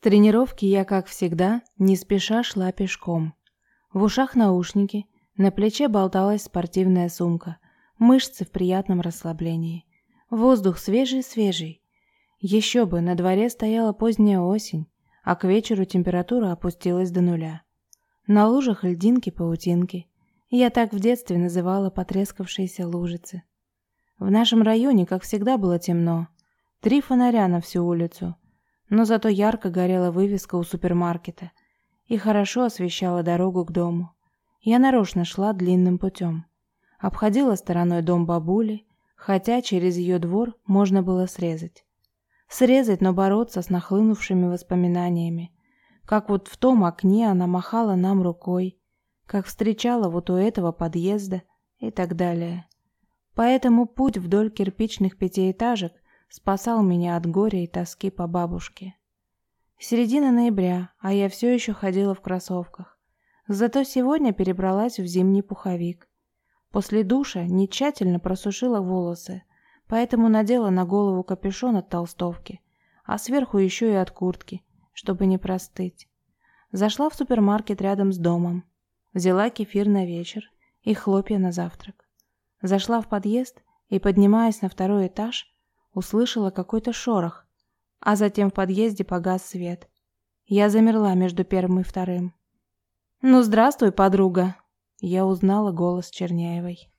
тренировки я, как всегда, не спеша шла пешком. В ушах наушники, на плече болталась спортивная сумка, мышцы в приятном расслаблении. Воздух свежий-свежий. Еще бы, на дворе стояла поздняя осень, а к вечеру температура опустилась до нуля. На лужах льдинки-паутинки. Я так в детстве называла потрескавшиеся лужицы. В нашем районе, как всегда, было темно. Три фонаря на всю улицу. Но зато ярко горела вывеска у супермаркета и хорошо освещала дорогу к дому. Я нарочно шла длинным путем. Обходила стороной дом бабули, хотя через ее двор можно было срезать. Срезать, но бороться с нахлынувшими воспоминаниями. Как вот в том окне она махала нам рукой, как встречала вот у этого подъезда и так далее. Поэтому путь вдоль кирпичных пятиэтажек спасал меня от горя и тоски по бабушке. Середина ноября, а я все еще ходила в кроссовках. Зато сегодня перебралась в зимний пуховик. После душа не тщательно просушила волосы, поэтому надела на голову капюшон от толстовки, а сверху еще и от куртки, чтобы не простыть. Зашла в супермаркет рядом с домом, взяла кефир на вечер и хлопья на завтрак. Зашла в подъезд и, поднимаясь на второй этаж, услышала какой-то шорох, а затем в подъезде погас свет. Я замерла между первым и вторым. «Ну, здравствуй, подруга!» Я узнала голос Черняевой.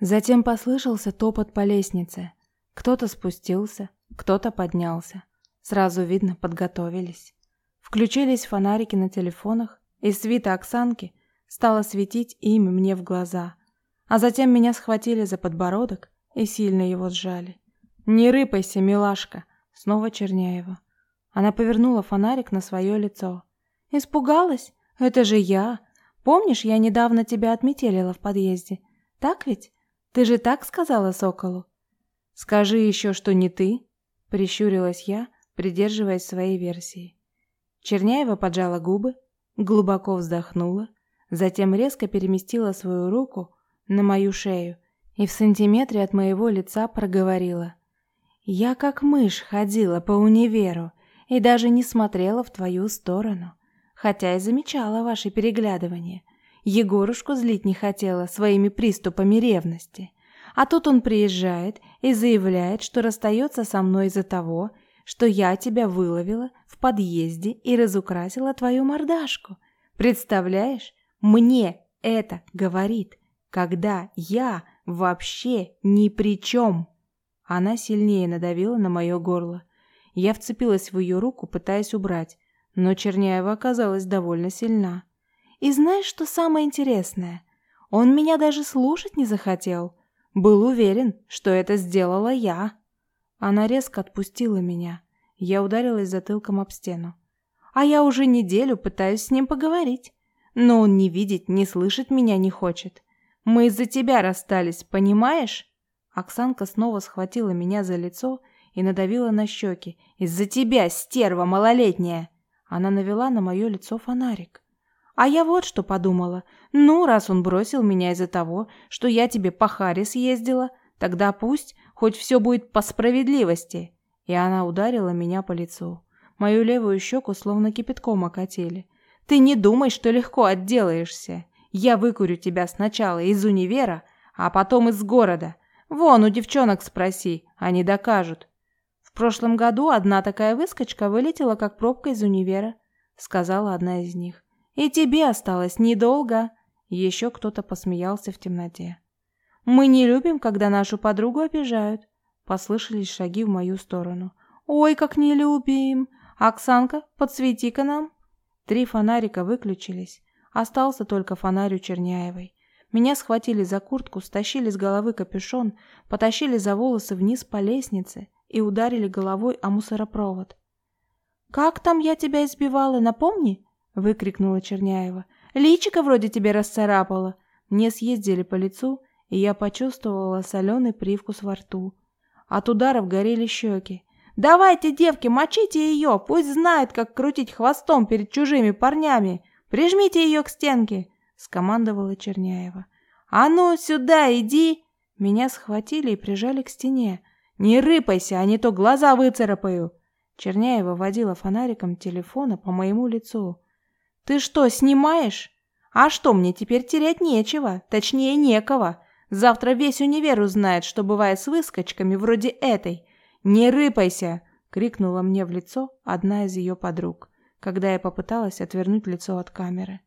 Затем послышался топот по лестнице. Кто-то спустился, кто-то поднялся. Сразу видно, подготовились. Включились фонарики на телефонах, и свита Оксанки стала светить ими мне в глаза. А затем меня схватили за подбородок и сильно его сжали. «Не рыпайся, милашка!» Снова Черняева. Она повернула фонарик на свое лицо. «Испугалась? Это же я! Помнишь, я недавно тебя отметелила в подъезде? Так ведь? Ты же так сказала Соколу?» «Скажи еще, что не ты!» Прищурилась я, придерживаясь своей версии. Черняева поджала губы, глубоко вздохнула, затем резко переместила свою руку на мою шею и в сантиметре от моего лица проговорила. «Я как мышь ходила по универу и даже не смотрела в твою сторону, хотя и замечала ваши переглядывания. Егорушку злить не хотела своими приступами ревности. А тут он приезжает и заявляет, что расстается со мной из-за того, что я тебя выловила в подъезде и разукрасила твою мордашку. Представляешь? Мне это говорит, когда я вообще ни при чем. Она сильнее надавила на мое горло. Я вцепилась в ее руку, пытаясь убрать, но Черняева оказалась довольно сильна. И знаешь, что самое интересное? Он меня даже слушать не захотел. Был уверен, что это сделала я. Она резко отпустила меня. Я ударилась затылком об стену. А я уже неделю пытаюсь с ним поговорить. Но он не видеть, не слышать меня не хочет. Мы из-за тебя расстались, понимаешь? Оксанка снова схватила меня за лицо и надавила на щеки. «Из-за тебя, стерва малолетняя!» Она навела на мое лицо фонарик. А я вот что подумала. Ну, раз он бросил меня из-за того, что я тебе по харе съездила, тогда пусть хоть все будет по справедливости. И она ударила меня по лицу. Мою левую щеку словно кипятком окатили. Ты не думай, что легко отделаешься. Я выкурю тебя сначала из универа, а потом из города. Вон у девчонок спроси, они докажут. В прошлом году одна такая выскочка вылетела как пробка из универа, сказала одна из них. И тебе осталось недолго. Еще кто-то посмеялся в темноте. Мы не любим, когда нашу подругу обижают. Послышались шаги в мою сторону. Ой, как не любим. Оксанка, подсвети-ка нам. Три фонарика выключились. Остался только фонарь у Черняевой. Меня схватили за куртку, стащили с головы капюшон, потащили за волосы вниз по лестнице и ударили головой о мусоропровод. «Как там я тебя избивала, напомни?» выкрикнула Черняева. «Личико вроде тебе расцарапало!» Мне съездили по лицу, и я почувствовала соленый привкус во рту. От ударов горели щеки. «Давайте, девки, мочите ее! Пусть знает, как крутить хвостом перед чужими парнями! Прижмите ее к стенке!» — скомандовала Черняева. «А ну, сюда иди!» Меня схватили и прижали к стене. «Не рыпайся, а не то глаза выцарапаю!» Черняева водила фонариком телефона по моему лицу. «Ты что, снимаешь? А что, мне теперь терять нечего, точнее некого. Завтра весь универ узнает, что бывает с выскочками вроде этой. Не рыпайся!» — крикнула мне в лицо одна из ее подруг, когда я попыталась отвернуть лицо от камеры.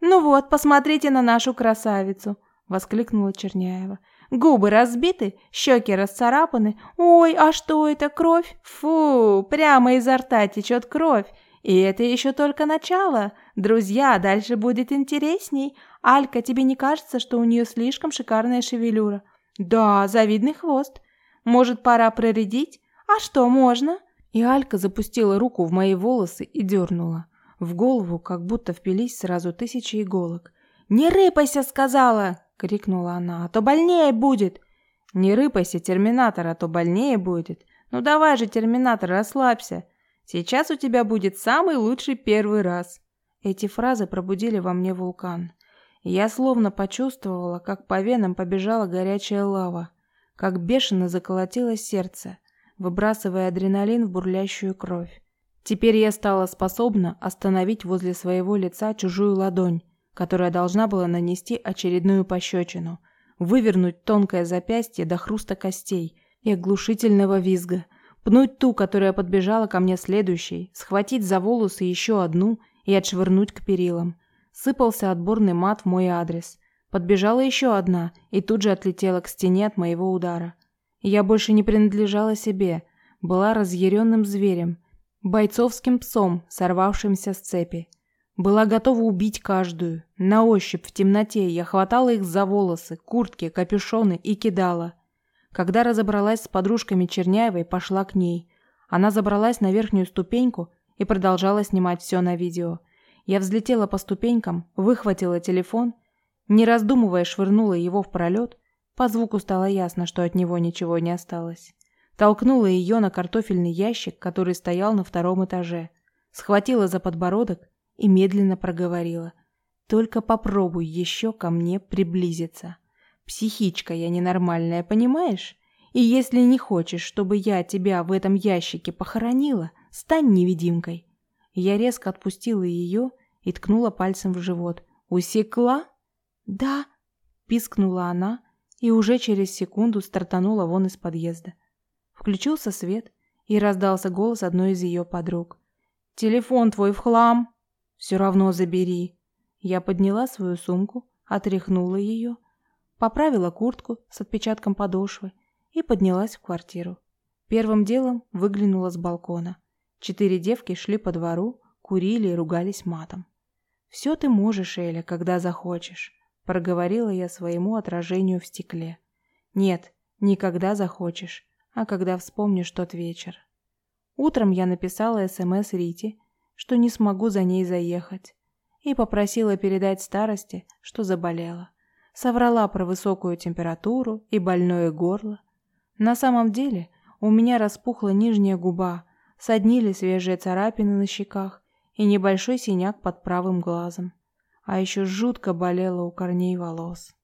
«Ну вот, посмотрите на нашу красавицу!» — воскликнула Черняева. «Губы разбиты, щеки расцарапаны. Ой, а что это, кровь? Фу, прямо изо рта течет кровь. И это еще только начало. Друзья, дальше будет интересней. Алька, тебе не кажется, что у нее слишком шикарная шевелюра? Да, завидный хвост. Может, пора проредить? А что, можно? И Алька запустила руку в мои волосы и дернула. В голову как будто впились сразу тысячи иголок. «Не рыпайся!» — сказала! — крикнула она. «А то больнее будет!» «Не рыпайся, терминатор, а то больнее будет! Ну давай же, терминатор, расслабься! Сейчас у тебя будет самый лучший первый раз!» Эти фразы пробудили во мне вулкан. Я словно почувствовала, как по венам побежала горячая лава, как бешено заколотилось сердце, выбрасывая адреналин в бурлящую кровь. Теперь я стала способна остановить возле своего лица чужую ладонь, которая должна была нанести очередную пощечину, вывернуть тонкое запястье до хруста костей и оглушительного визга, пнуть ту, которая подбежала ко мне следующей, схватить за волосы еще одну и отшвырнуть к перилам. Сыпался отборный мат в мой адрес. Подбежала еще одна и тут же отлетела к стене от моего удара. Я больше не принадлежала себе, была разъяренным зверем – бойцовским псом, сорвавшимся с цепи. Была готова убить каждую. На ощупь в темноте я хватала их за волосы, куртки, капюшоны и кидала. Когда разобралась с подружками Черняевой, пошла к ней. Она забралась на верхнюю ступеньку и продолжала снимать все на видео. Я взлетела по ступенькам, выхватила телефон, не раздумывая швырнула его в пролет. По звуку стало ясно, что от него ничего не осталось. Толкнула ее на картофельный ящик, который стоял на втором этаже. Схватила за подбородок и медленно проговорила. «Только попробуй еще ко мне приблизиться. Психичка я ненормальная, понимаешь? И если не хочешь, чтобы я тебя в этом ящике похоронила, стань невидимкой». Я резко отпустила ее и ткнула пальцем в живот. «Усекла?» «Да», — пискнула она и уже через секунду стартанула вон из подъезда. Включился свет, и раздался голос одной из ее подруг. «Телефон твой в хлам!» «Все равно забери!» Я подняла свою сумку, отряхнула ее, поправила куртку с отпечатком подошвы и поднялась в квартиру. Первым делом выглянула с балкона. Четыре девки шли по двору, курили и ругались матом. «Все ты можешь, Эля, когда захочешь», — проговорила я своему отражению в стекле. «Нет, никогда захочешь а когда вспомнишь тот вечер. Утром я написала СМС Рите, что не смогу за ней заехать, и попросила передать старости, что заболела. Соврала про высокую температуру и больное горло. На самом деле у меня распухла нижняя губа, соднили свежие царапины на щеках и небольшой синяк под правым глазом. А еще жутко болело у корней волос.